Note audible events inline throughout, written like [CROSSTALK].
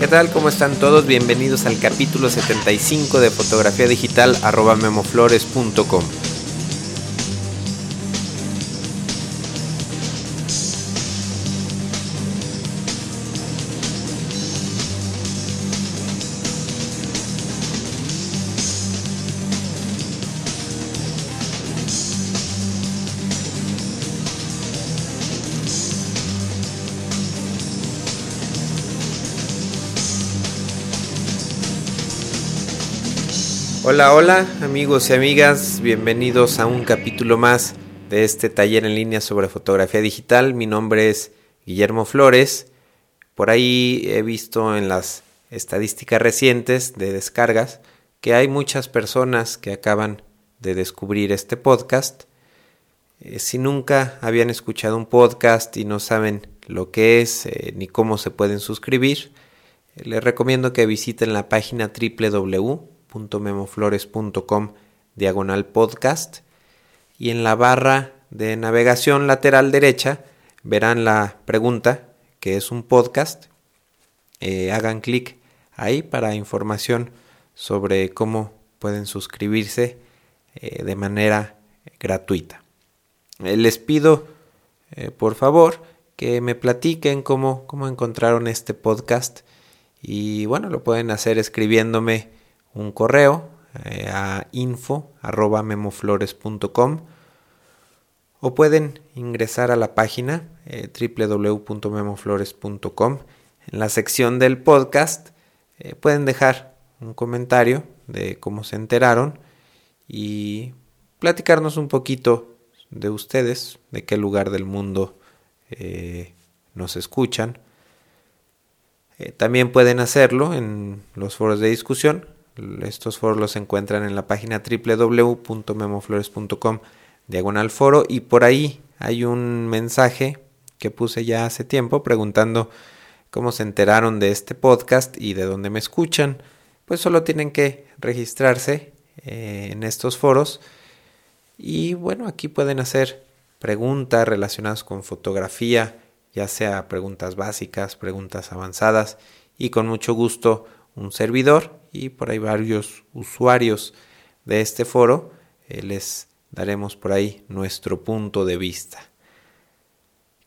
¿Qué tal? ¿Cómo están todos? Bienvenidos al capítulo 75 de fotografía digital arroba memoflores.com. Hola, hola amigos y amigas, bienvenidos a un capítulo más de este taller en línea sobre fotografía digital. Mi nombre es Guillermo Flores. Por ahí he visto en las estadísticas recientes de descargas que hay muchas personas que acaban de descubrir este podcast. Eh, si nunca habían escuchado un podcast y no saben lo que es eh, ni cómo se pueden suscribir, eh, les recomiendo que visiten la página www memoflores.com diagonal podcast y en la barra de navegación lateral derecha verán la pregunta que es un podcast. Eh, hagan clic ahí para información sobre cómo pueden suscribirse eh, de manera gratuita. Eh, les pido, por favor, que me platiquen cómo, cómo encontraron este podcast y bueno, lo pueden hacer escribiéndome un correo eh, a info arroba memoflores.com o pueden ingresar a la página eh, www.memoflores.com. En la sección del podcast eh, pueden dejar un comentario de cómo se enteraron y platicarnos un poquito de ustedes, de qué lugar del mundo nos escuchan. también pueden hacerlo en los foros de discusión estos foros los encuentran en la página www.memoflores.com diagonal foro y por ahí hay un mensaje que puse ya hace tiempo preguntando cómo se enteraron de este podcast y de dónde me escuchan. Pues solo tienen que registrarse eh, en estos foros y bueno, aquí pueden hacer preguntas relacionadas con fotografía, ya sea preguntas básicas, preguntas avanzadas y con mucho gusto un servidor y por ahí varios usuarios de este foro eh, les daremos por ahí nuestro punto de vista.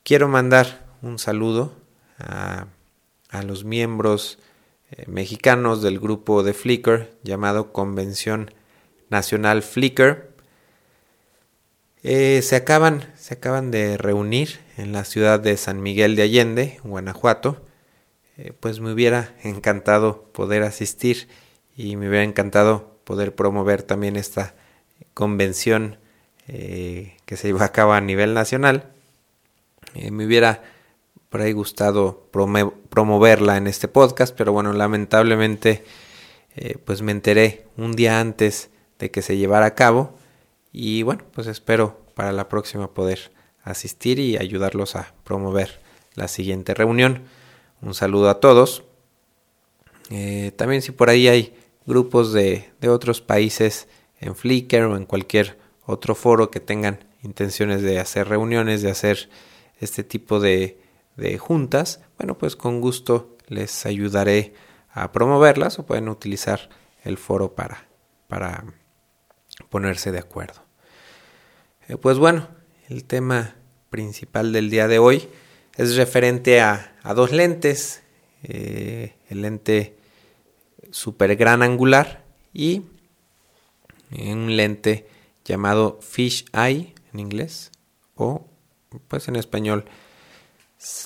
Quiero mandar un saludo a, los miembros eh, mexicanos del grupo de Flickr llamado Convención Nacional Flickr. Eh, se, acaban, se acaban de reunir en la ciudad de San Miguel de Allende, Guanajuato, eh, pues me hubiera encantado poder asistir y me hubiera encantado poder promover también esta convención eh, que se lleva a cabo a nivel nacional. Eh, me hubiera por ahí gustado promoverla en este podcast, pero bueno, lamentablemente pues me enteré un día antes de que se llevara a cabo y bueno, pues espero para la próxima poder asistir y ayudarlos a promover la siguiente reunión. Un saludo a todos. Eh, también si por ahí hay grupos de, otros países en Flickr o en cualquier otro foro que tengan intenciones de hacer reuniones, de hacer este tipo de, juntas, bueno, pues con gusto les ayudaré a promoverlas o pueden utilizar el foro para, para ponerse de acuerdo. Eh, pues bueno, el tema principal del día de hoy es referente a, dos lentes, eh, el lente super gran angular y un lente llamado fish eye en inglés o pues en español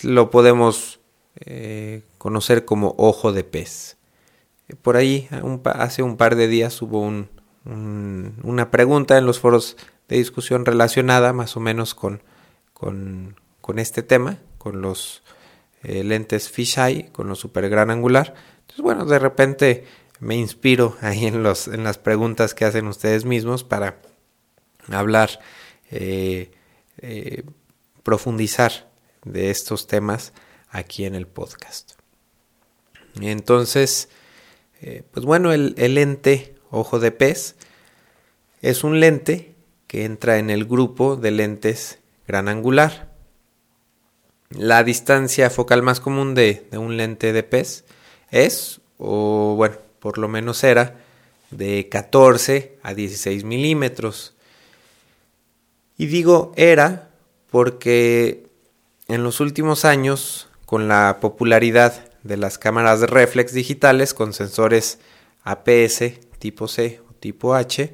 lo podemos eh, conocer como ojo de pez. Por ahí hace un par de días hubo una pregunta en los foros de discusión relacionada más o menos con, con este tema con los eh, lentes fisheye, con los super gran angular. Entonces, bueno, de repente me inspiro [LAUGHS] ahí en, los, en las preguntas que hacen ustedes mismos para hablar, eh, eh, profundizar de estos temas aquí en el podcast. Entonces, pues bueno, el, el lente ojo de pez es un lente que entra en el grupo de lentes gran angular. La distancia focal más común de, un lente de pez es, o bueno, por lo menos era, de 14 a 16 milímetros. Y digo era porque en los últimos años, con la popularidad de las cámaras de reflex digitales con sensores APS tipo C o tipo H,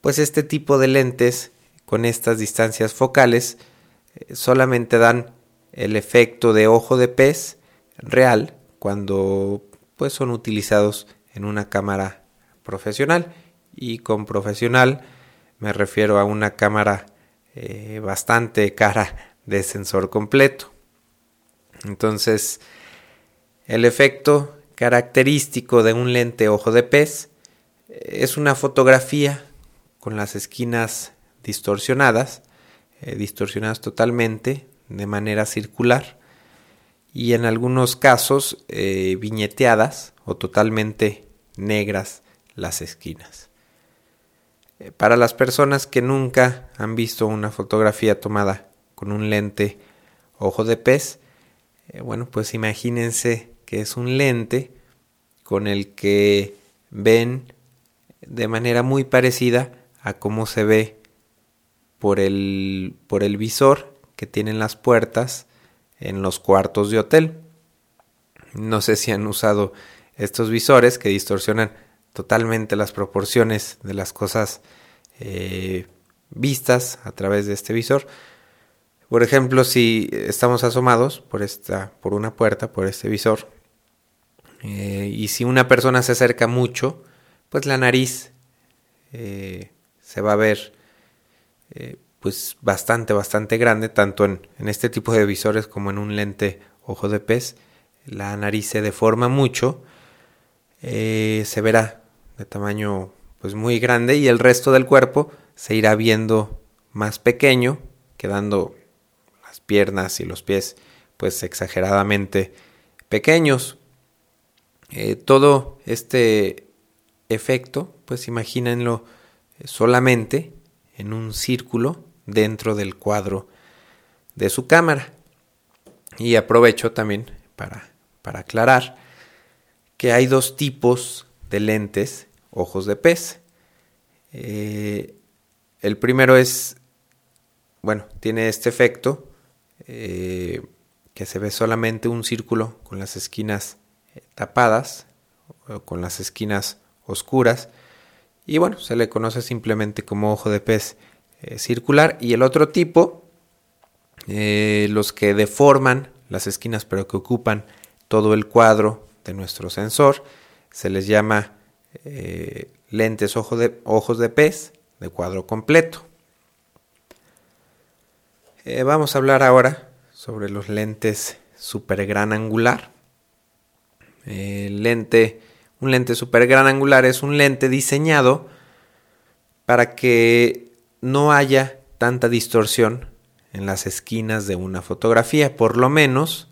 pues este tipo de lentes con estas distancias focales eh, solamente dan el efecto de ojo de pez real cuando pues son utilizados en una cámara profesional. Y con profesional me refiero a una cámara eh, bastante cara de sensor completo. Entonces el efecto característico de un lente ojo de pez eh, es una fotografía con las esquinas distorsionadas, eh, distorsionadas totalmente de manera circular y en algunos casos eh, viñeteadas o totalmente negras las esquinas. para las personas que nunca han visto una fotografía tomada con un lente ojo de pez, bueno, pues imagínense que es un lente con el que ven de manera muy parecida a cómo se ve por el, por el visor que tienen las puertas en los cuartos de hotel. No sé si han usado estos visores que distorsionan totalmente las proporciones de las cosas eh, vistas a través de este visor. Por ejemplo, si estamos asomados por esta, por una puerta, por este visor, eh, y si una persona se acerca mucho, pues la nariz eh, se va a ver pues bastante, bastante grande, tanto en, este tipo de visores como en un lente ojo de pez. La nariz se deforma mucho, se verá de tamaño pues muy grande y el resto del cuerpo se irá viendo más pequeño, quedando las piernas y los pies pues exageradamente pequeños. Eh, todo este efecto, pues imagínenlo solamente en un círculo dentro del cuadro de su cámara. Y aprovecho también para, para aclarar que hay dos tipos de lentes ojos de pez. Eh, el primero es, bueno, tiene este efecto eh, que se ve solamente un círculo con las esquinas tapadas, con las esquinas oscuras, y bueno, se le conoce simplemente como ojo de pez eh, circular. Y el otro tipo, eh, los que deforman las esquinas pero que ocupan todo el cuadro de nuestro sensor, se les llama eh, lentes ojo de, ojos de pez de cuadro completo. vamos a hablar ahora sobre los lentes super gran angular. Lente, un lente super gran angular es un lente diseñado para que no haya tanta distorsión en las esquinas de una fotografía, por lo menos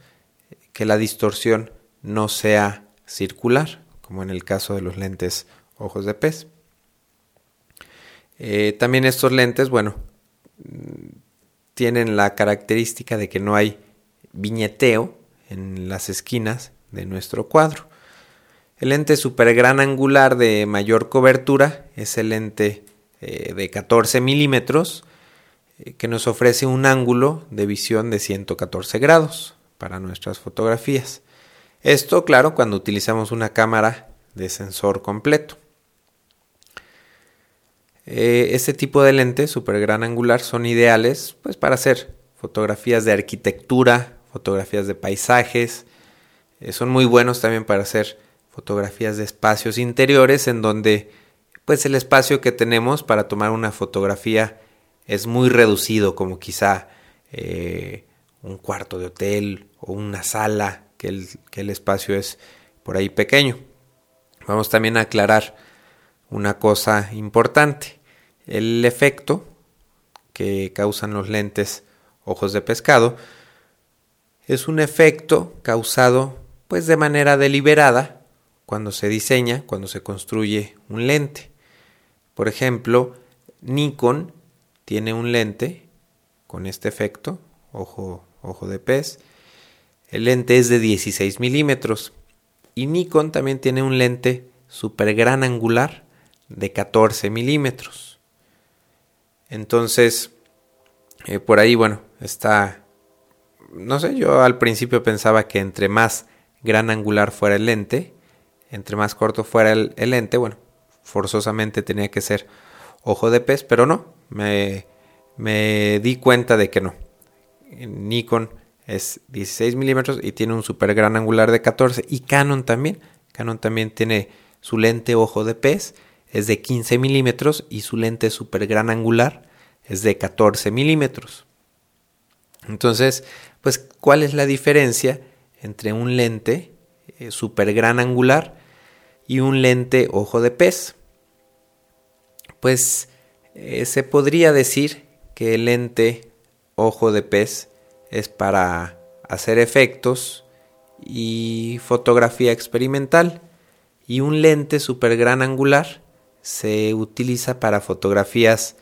que la distorsión no sea circular, como en el caso de los lentes ojos de pez. Eh, también estos lentes, bueno, tienen la característica de que no hay viñeteo en las esquinas de nuestro cuadro. El lente super gran angular de mayor cobertura es el lente eh, de 14 milímetros eh, que nos ofrece un ángulo de visión de 114 grados para nuestras fotografías. Esto, claro, cuando utilizamos una cámara de sensor completo. Eh, este tipo de lentes super gran angular son ideales pues, para hacer fotografías de arquitectura, fotografías de paisajes, son muy buenos también para hacer fotografías de espacios interiores en donde pues el espacio que tenemos para tomar una fotografía es muy reducido como quizá eh, un cuarto de hotel o una sala que el, que el espacio es por ahí pequeño. Vamos también a aclarar una cosa importante. El efecto que causan los lentes ojos de pescado es un efecto causado pues de manera deliberada cuando se diseña, cuando se construye un lente. Por ejemplo, Nikon tiene un lente con este efecto, ojo, ojo de pez. El lente es de 16 milímetros. Y Nikon también tiene un lente super gran angular de 14 milímetros. Entonces, eh, por ahí, bueno, está... No sé, yo al principio pensaba que entre más gran angular fuera el lente, entre más corto fuera el, lente, bueno, forzosamente tenía que ser ojo de pez, pero no, me, me di cuenta de que no. Nikon es 16 milímetros y tiene un super gran angular de 14 y Canon también. Canon también tiene su lente ojo de pez, es de 15 milímetros y su lente super gran angular es de 14 milímetros. Entonces, pues, ¿cuál es la diferencia entre un lente eh, super gran angular y un lente ojo de pez? Pues eh, se podría decir que el lente ojo de pez es para hacer efectos y fotografía experimental y un lente super gran angular se utiliza para fotografías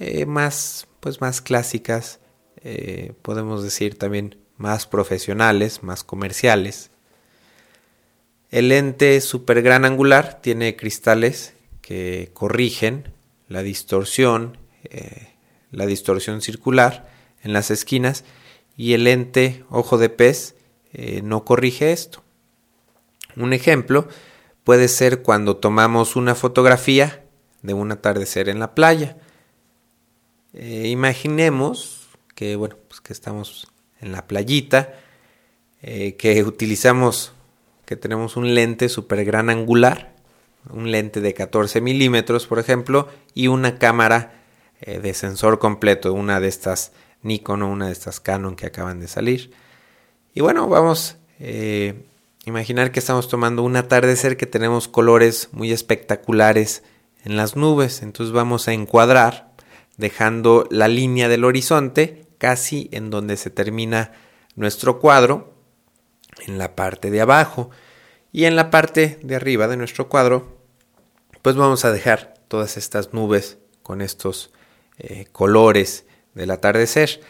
eh, más pues más clásicas eh, podemos decir también más profesionales más comerciales el lente super gran angular tiene cristales que corrigen la distorsión eh, la distorsión circular en las esquinas y el lente ojo de pez eh, no corrige esto. Un ejemplo puede ser cuando tomamos una fotografía de un atardecer en la playa. Eh, imaginemos que bueno, pues que estamos en la playita, que utilizamos, que tenemos un lente super gran angular, un lente de 14 milímetros, por ejemplo, y una cámara de sensor completo, una de estas Nikon o una de estas Canon que acaban de salir. Y bueno, vamos a eh, imaginar que estamos tomando un atardecer que tenemos colores muy espectaculares en las nubes. Entonces vamos a encuadrar dejando la línea del horizonte casi en donde se termina nuestro cuadro, en la parte de abajo. Y en la parte de arriba de nuestro cuadro, pues vamos a dejar todas estas nubes con estos eh, colores del atardecer.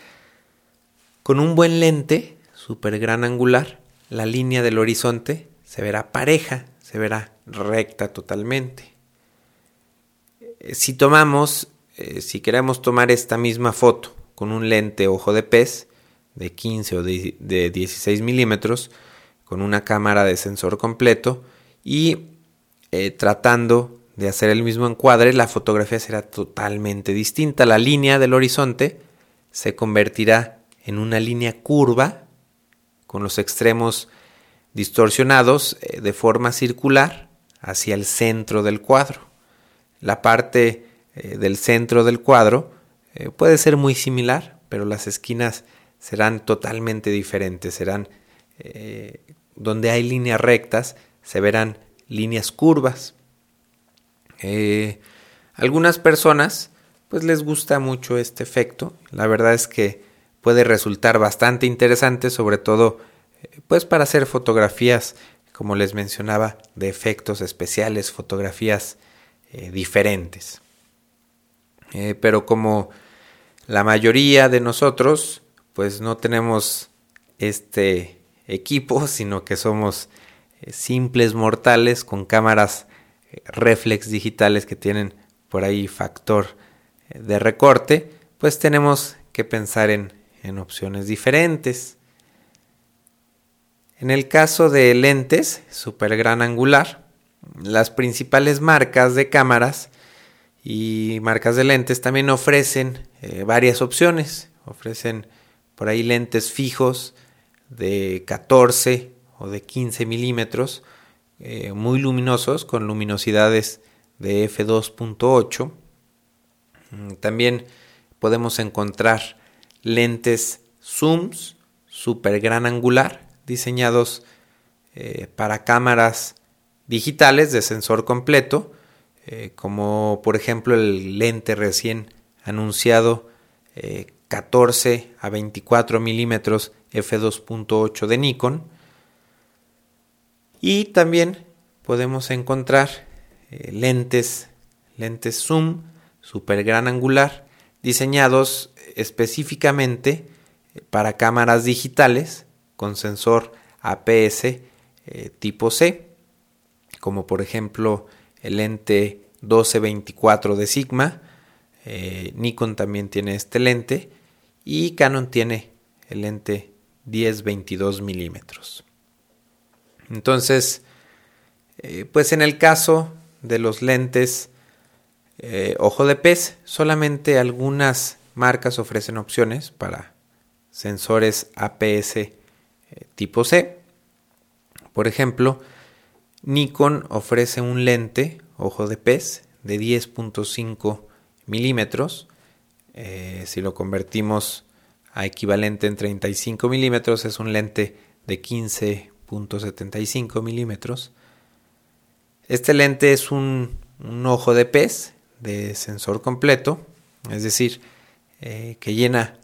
Con un buen lente, super gran angular, la línea del horizonte se verá pareja, se verá recta totalmente. Eh, si tomamos, eh, si queremos tomar esta misma foto con un lente ojo de pez de 15 o de, 16 milímetros, con una cámara de sensor completo y eh, tratando de hacer el mismo encuadre, la fotografía será totalmente distinta. La línea del horizonte se convertirá en una línea curva con los extremos distorsionados eh, de forma circular hacia el centro del cuadro. La parte eh, del centro del cuadro puede ser muy similar, pero las esquinas serán totalmente diferentes. Serán donde hay líneas rectas, se verán líneas curvas. Eh, algunas personas pues les gusta mucho este efecto. La verdad es que puede resultar bastante interesante, sobre todo eh, pues para hacer fotografías, como les mencionaba, de efectos especiales, fotografías eh, diferentes. pero como la mayoría de nosotros pues no tenemos este equipo, [LAUGHS] sino que somos simples mortales con cámaras reflex digitales que tienen por ahí factor eh, de recorte, pues tenemos que pensar en, en opciones diferentes. En el caso de lentes super gran angular, las principales marcas de cámaras y marcas de lentes también ofrecen eh, varias opciones. Ofrecen por ahí lentes fijos de 14 o de 15 milímetros eh, muy luminosos con luminosidades de f2.8. Mm, también podemos encontrar lentes zooms super gran angular diseñados eh, para cámaras digitales de sensor completo, eh, como por ejemplo el lente recién anunciado 14 a 24 milímetros f2.8 de Nikon. Y también podemos encontrar eh, lentes, lentes zoom super gran angular diseñados específicamente para cámaras digitales con sensor APS eh, tipo C, como por ejemplo el lente 1224 de Sigma, eh, Nikon también tiene este lente y Canon tiene el lente 10-22 milímetros. Entonces, eh, pues en el caso de los lentes eh, ojo de pez, solamente algunas marcas ofrecen opciones para sensores APS tipo C. Por ejemplo, Nikon ofrece un lente ojo de pez de 10.5 milímetros. Eh, si lo convertimos a equivalente en 35 milímetros, es un lente de 15.75 milímetros. Este lente es un, ojo de pez de sensor completo, es decir, eh, que llena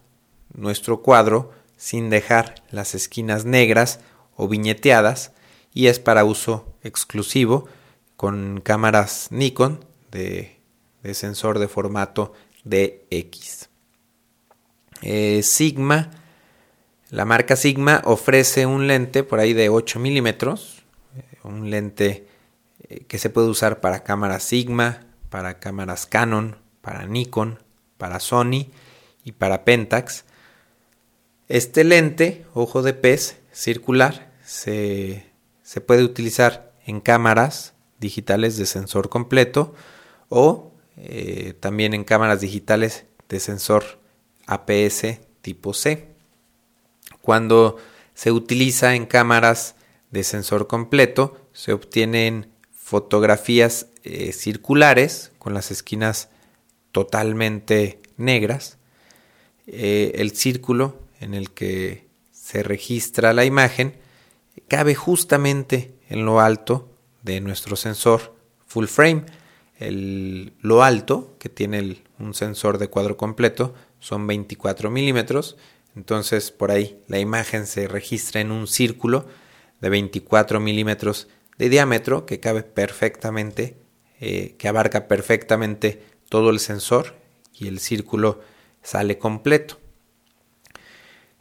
nuestro cuadro sin dejar las esquinas negras o viñeteadas y es para uso exclusivo con cámaras Nikon de, sensor de formato DX. Eh, Sigma, la marca Sigma ofrece un lente por ahí de 8 milímetros, eh, un lente eh, que se puede usar para cámaras Sigma, para cámaras Canon, para Nikon, para Sony y para Pentax. Este lente, ojo de pez circular, se, se puede utilizar en cámaras digitales de sensor completo o eh, también en cámaras digitales de sensor APS tipo C. Cuando se utiliza en cámaras de sensor completo, se obtienen fotografías eh, circulares con las esquinas totalmente negras. Eh, el círculo en el que se registra la imagen cabe justamente en lo alto de nuestro sensor full frame. El, lo alto que tiene un sensor de cuadro completo son 24 milímetros. Entonces por ahí la imagen se registra en un círculo de 24 milímetros de diámetro que cabe perfectamente, eh, que abarca perfectamente todo el sensor y el círculo sale completo.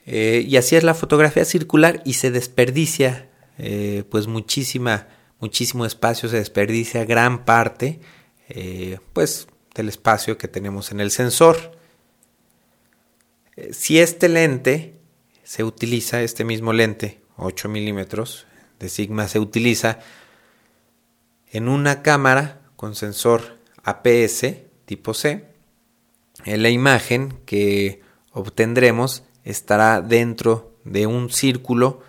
Eh, y así es la fotografía circular y se desperdicia eh, pues muchísima muchísimo espacio, se desperdicia gran parte eh, pues del espacio que tenemos en el sensor. Eh, si este lente se utiliza, este mismo lente, 8 milímetros de Sigma, se utiliza en una cámara con sensor APS tipo C, en la imagen que obtendremos estará dentro de un círculo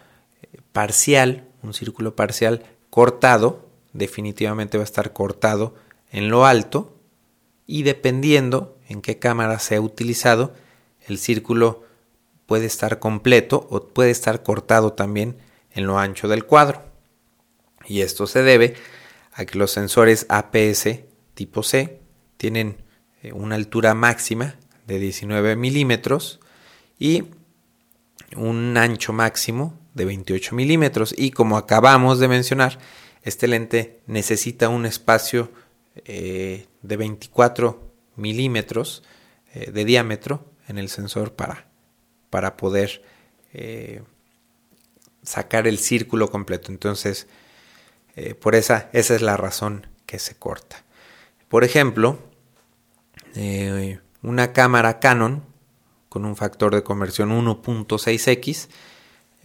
parcial, un círculo parcial cortado, definitivamente va a estar cortado en lo alto y dependiendo en qué cámara se ha utilizado, el círculo puede estar completo o puede estar cortado también en lo ancho del cuadro. Y esto se debe a que los sensores APS tipo C tienen eh, una altura máxima de 19 milímetros y un ancho máximo de 28 milímetros y como acabamos de mencionar, este lente necesita un espacio eh, de 24 milímetros eh, de diámetro en el sensor para, para poder eh, sacar el círculo completo. Entonces, por esa, esa es la razón que se corta. Por ejemplo, una cámara Canon con un factor de conversión 1.6x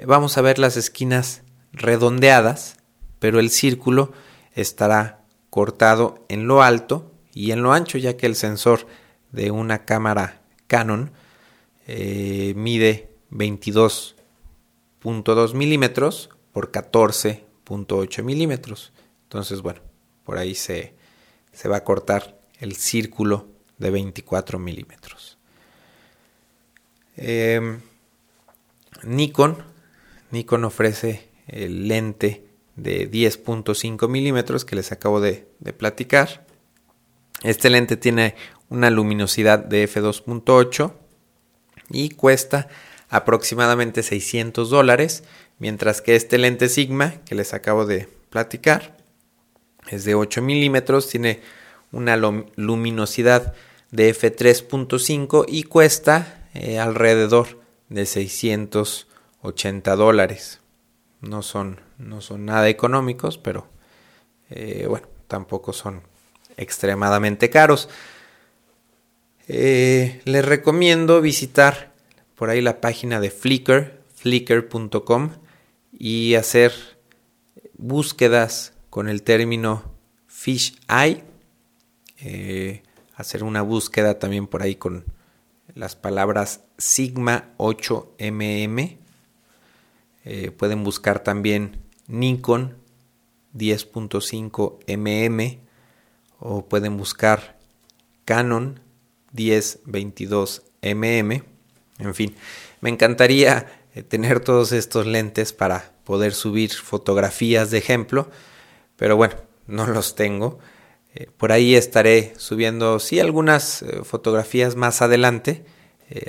vamos a ver las esquinas redondeadas, pero el círculo estará cortado en lo alto y en lo ancho, ya que el sensor de una cámara Canon eh, mide 22.2 milímetros por 14.8 milímetros. Entonces, bueno, por ahí se, se va a cortar el círculo de 24 milímetros. Em, Nikon Nikon ofrece el lente de 10.5 milímetros que les acabo de, platicar. Este lente tiene una luminosidad de f2.8 y cuesta aproximadamente 600 dólares, mientras que este lente Sigma que les acabo de platicar es de 8 milímetros, tiene una luminosidad de f3.5 y cuesta eh, alrededor de 600 80 dólares. No son, no son nada económicos, pero eh, bueno, tampoco son extremadamente caros. Eh, les recomiendo visitar por ahí la página de Flickr, flickr.com y hacer búsquedas con el término fish eye. Eh, hacer una búsqueda también por ahí con las palabras sigma 8mm. Eh, pueden buscar también Nikon 10.5 mm o pueden buscar Canon 10-22 mm. En fin, me encantaría eh, tener todos estos lentes para poder subir fotografías de ejemplo, pero bueno, no los tengo. Eh, por ahí estaré subiendo, sí, algunas fotografías más adelante.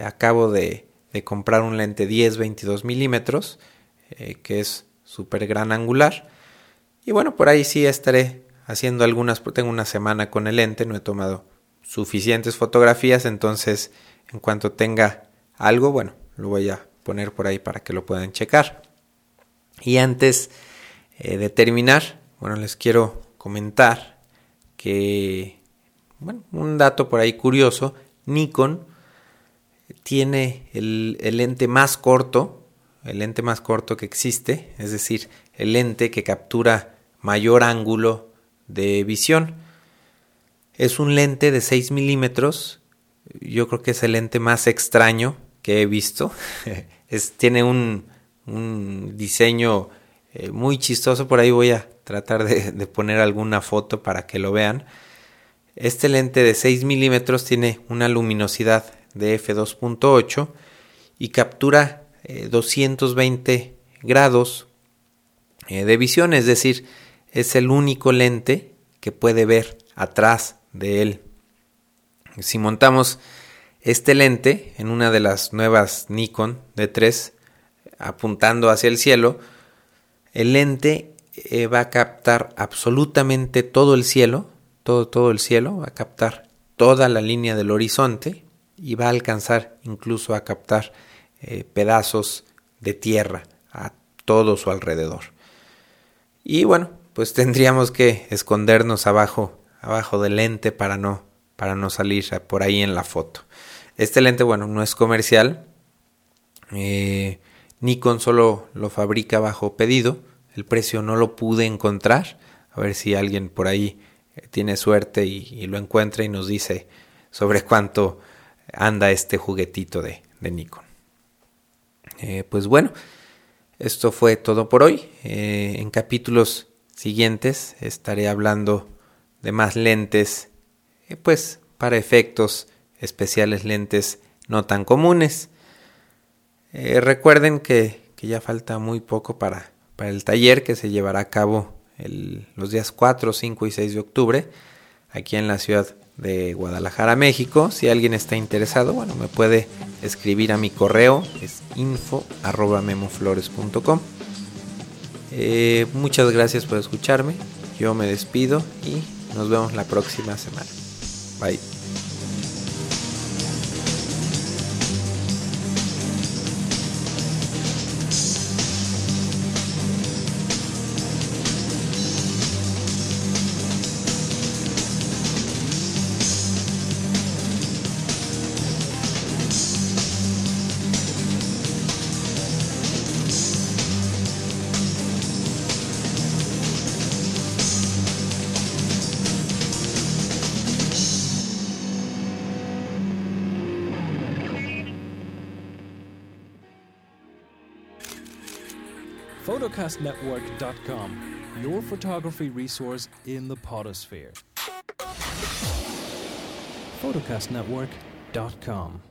acabo de, de, comprar un lente 10-22 milímetros, que es súper gran angular. Y bueno, por ahí sí estaré haciendo algunas, tengo una semana con el lente, no he tomado suficientes fotografías, entonces en cuanto tenga algo, bueno, lo voy a poner por ahí para que lo puedan checar. Y antes eh, de terminar, bueno, les quiero comentar que, bueno, un dato por ahí curioso, Nikon tiene el, el más corto, el lente más corto que existe, es decir, el lente que captura mayor ángulo de visión. Es un lente de 6 milímetros. Yo creo que es el lente más extraño que he visto. [LAUGHS] es, tiene un, un diseño eh, muy chistoso. Por ahí voy a tratar de, de, poner alguna foto para que lo vean. Este lente de 6 milímetros tiene una luminosidad de f2.8 y captura 220 eh, grados eh, de visión, es decir, es el único lente que puede ver atrás de él. Si montamos este lente en una de las nuevas Nikon D3 apuntando hacia el cielo, el lente eh, va a captar absolutamente todo el cielo, todo, todo el cielo, va a captar toda la línea del horizonte y va a alcanzar incluso a captar eh, pedazos de tierra a todo su alrededor. Y bueno, pues [LAUGHS] tendríamos que escondernos abajo, abajo del lente para no, para no salir por ahí en la foto. Este lente, bueno, no es comercial. Eh, Nikon solo lo fabrica bajo pedido. El precio no lo pude encontrar. A ver si alguien por ahí eh, tiene suerte y, lo encuentra y nos dice sobre cuánto anda este juguetito de, Nikon. Eh, pues bueno, esto fue todo por hoy. en capítulos siguientes estaré hablando de más lentes, eh, pues para efectos especiales lentes no tan comunes. Eh, recuerden que, ya falta muy poco para, para, el taller que se llevará a cabo los días 4, 5 y 6 de octubre aquí en la ciudad de Guadalajara, México. Si alguien está interesado, bueno, me puede escribir a mi correo, es info eh, muchas gracias por escucharme. Yo me despido y nos vemos la próxima semana. Bye. photocastnetwork.com, your photography resource in the potosphere. photocastnetwork.com